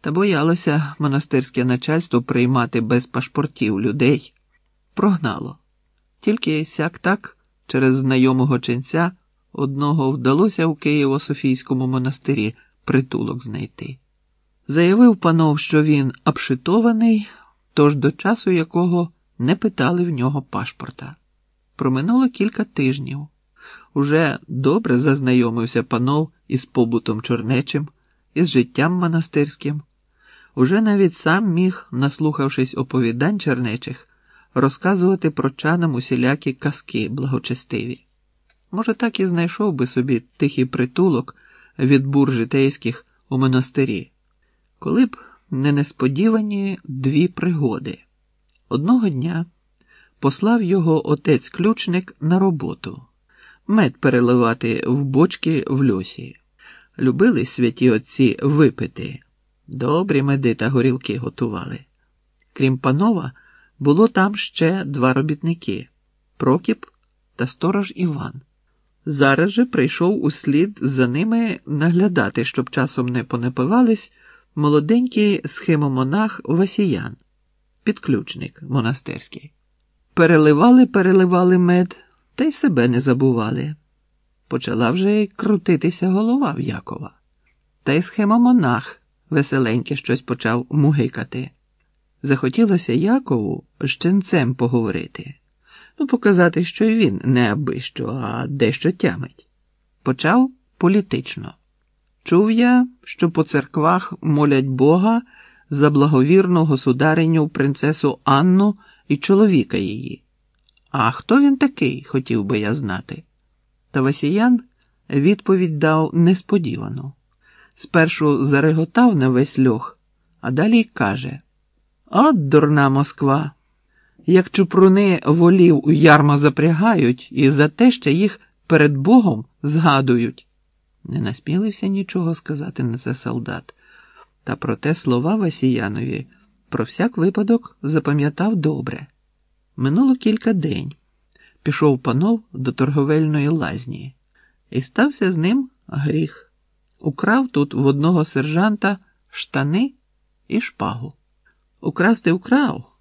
Та боялося монастирське начальство приймати без пашпортів людей. Прогнало. Тільки сяк так через знайомого ченця одного вдалося у Києво-Софійському монастирі притулок знайти. Заявив панов, що він обшитований, тож до часу якого не питали в нього пашпорта. Проминуло кілька тижнів. Уже добре зазнайомився панов із побутом чорнечим, із життям монастирським. Уже навіть сам міг, наслухавшись оповідань чернечих, розказувати прочанам усілякі казки благочестиві. Може, так і знайшов би собі тихий притулок від бур житейських у монастирі, коли б не несподівані дві пригоди. Одного дня послав його отець ключник на роботу, мед переливати в бочки в льосі. Любили святі отці випити. Добрі меди та горілки готували. Крім панова, було там ще два робітники Прокіп та сторож Іван. Зараз же прийшов услід за ними наглядати, щоб часом не понапивались молоденький схемомонах Васіян, підключник монастирський. Переливали, переливали мед, та й себе не забували. Почала вже крутитися голова в Якова. Та й схемомонах веселеньке щось почав мугикати. Захотілося Якову з ченцем поговорити, ну, показати, що й він не аби що, а дещо тямить. Почав політично. Чув я, що по церквах молять Бога за благовірну государиню принцесу Анну і чоловіка її. А хто він такий, хотів би я знати. Та Васіян відповідь дав несподівану. Спершу зареготав на весь льох, а далі каже: От дурна Москва! Як чупруни волів у ярма запрягають і за те, що їх перед Богом згадують. Не насмілився нічого сказати на це солдат, та проте слова Васіянові про всяк випадок запам'ятав добре. Минуло кілька день. Пішов панов до торговельної лазні, і стався з ним гріх. Украв тут в одного сержанта штани і шпагу. Украсти украв,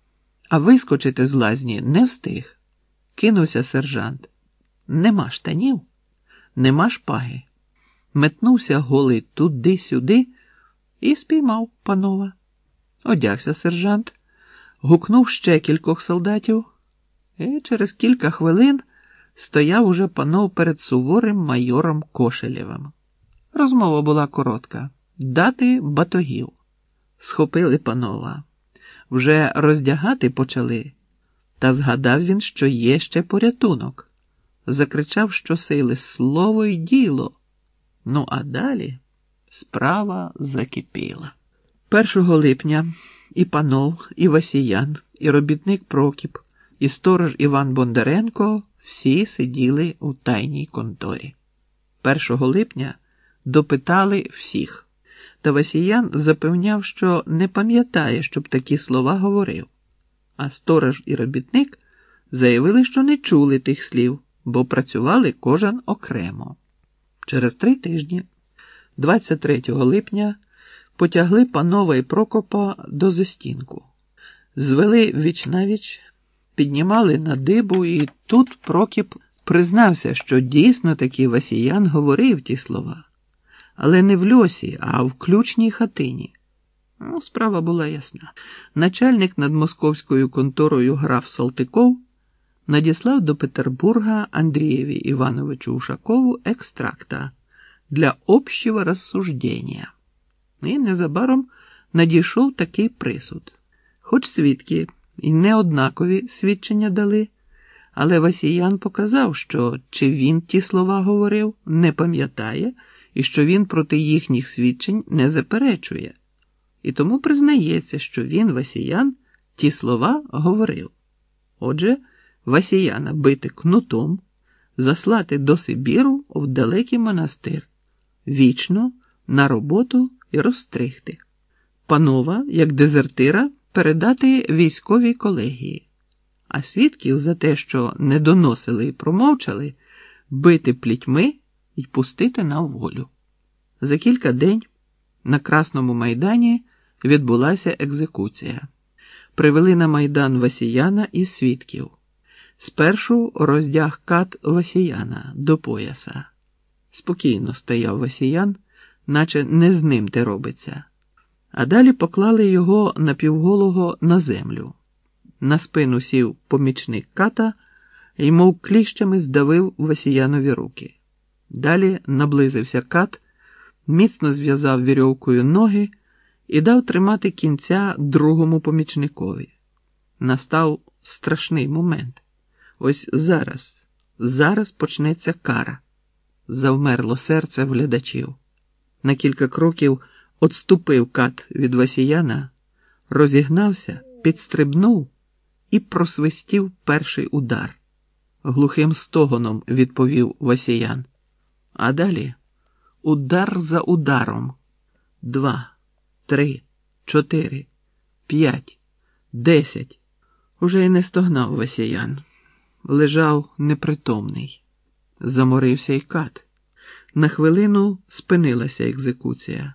а вискочити з лазні не встиг. Кинувся сержант. Нема штанів, нема шпаги. Метнувся голий туди-сюди і спіймав панова. Одягся сержант, гукнув ще кількох солдатів, і через кілька хвилин стояв уже панов перед суворим майором Кошелєвим. Розмова була коротка. Дати батогів. Схопили панова. Вже роздягати почали, та згадав він, що є ще порятунок. Закричав щосили слово й діло. Ну, а далі справа закипіла. 1 липня і панов, і Васіян, і робітник Прокіп, і сторож Іван Бондаренко всі сиділи у тайній конторі. 1 липня допитали всіх, та Васіян запевняв, що не пам'ятає, щоб такі слова говорив. А сторож і робітник заявили, що не чули тих слів, бо працювали кожен окремо. Через три тижні, 23 липня, потягли панова і Прокопа до застінку, звели віч навіч, піднімали на дибу, і тут Прокіп признався, що дійсно таки Васіян говорив ті слова, але не в льосі, а в ключній хатині. Ну, Справа була ясна. Начальник над московською конторою граф Салтиков надіслав до Петербурга Андрієві Івановичу Ушакову екстракта для общого розсуждення. І незабаром надійшов такий присуд. Хоч свідки і неоднакові свідчення дали, але Васіян показав, що чи він ті слова говорив, не пам'ятає, і що він проти їхніх свідчень не заперечує. І тому признається, що він, Васіян, ті слова говорив. Отже, Васіяна бити кнутом, заслати до Сибіру в далекий монастир, вічно на роботу і розстригти. Панова, як дезертира, передати військовій колегії, а свідків за те, що не доносили і промовчали, бити плітьми і пустити на волю. За кілька день на Красному майдані відбулася екзекуція. Привели на майдан Васіяна і свідків. Спершу роздяг кат Васіяна до пояса. Спокійно стояв Васіян, наче не з ним те робиться. А далі поклали його напівголого на землю. На спину сів помічник ката і, мов кліщами, здавив Васіянові руки. Далі наблизився кат, міцно зв'язав вірьовкою ноги і дав тримати кінця другому помічникові. Настав страшний момент. Ось зараз, зараз почнеться кара. Завмерло серце глядачів. На кілька кроків отступив кат від Васіяна, розігнався, підстрибнув і просвистів перший удар. Глухим стогоном відповів Васіян. А далі удар за ударом. Два, три, чотири, п'ять, десять. Уже й не стогнав Васіян. Лежав непритомний. Заморився й кат. На хвилину спинилася екзекуція.